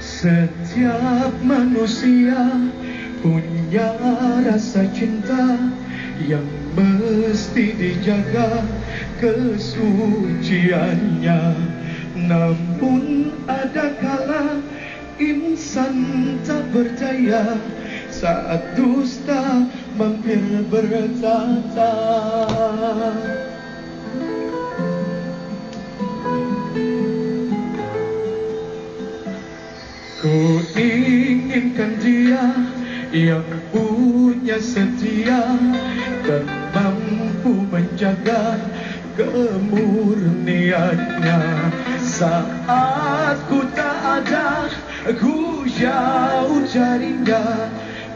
Setiap manusia punya rasa cinta yang mesti dijaga kesuciannya. Namun ada kala insan tak berdaya saat dusta mampir bertata. Ku inginkan dia yang punya setia dan mampu menjaga kemurniannya. Saat ku tak ada ku jauh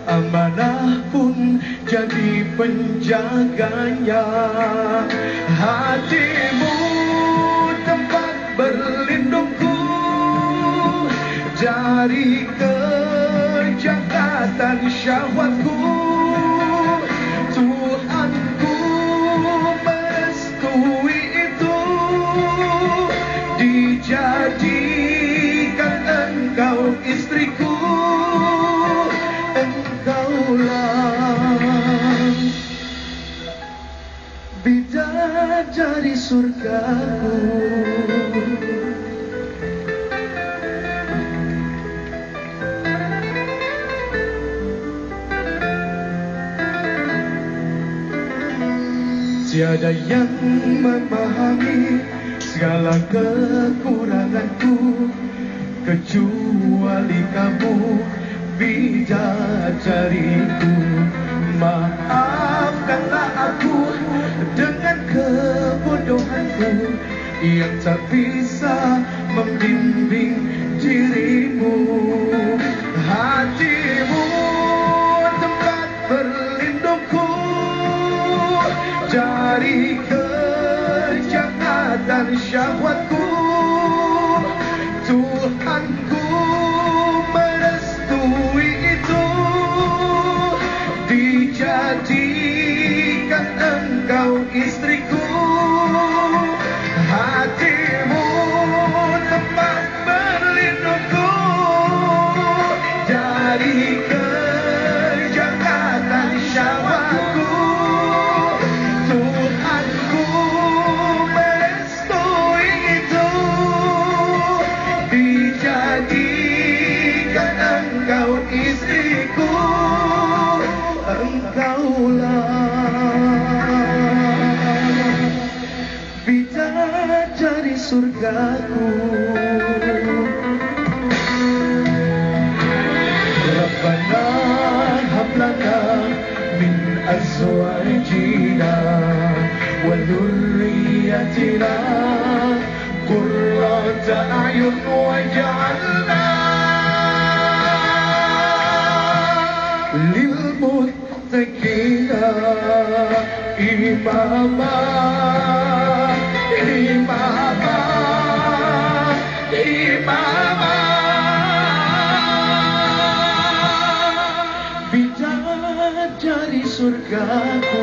amanah pun jadi penjaganya. Hatimu dari kejahatan syahwatku. Tuhanku merestui itu. Dijadikan engkau istriku. Engkaulah bidadari surgaku Tiada yang memahami segala kekuranganku Kecuali kamu bidadariku. Maafkanlah aku dengan kebodohanku Yang tak bisa membimbing dirimu. Hatimu kejahatan syahwatku Tuhanku merestui itu. Dijadikan engkau istriku hatimu dhurriyyatina qurrata a'yun waj'alna Ima Ima Ima Ima Bijak jari surgaku.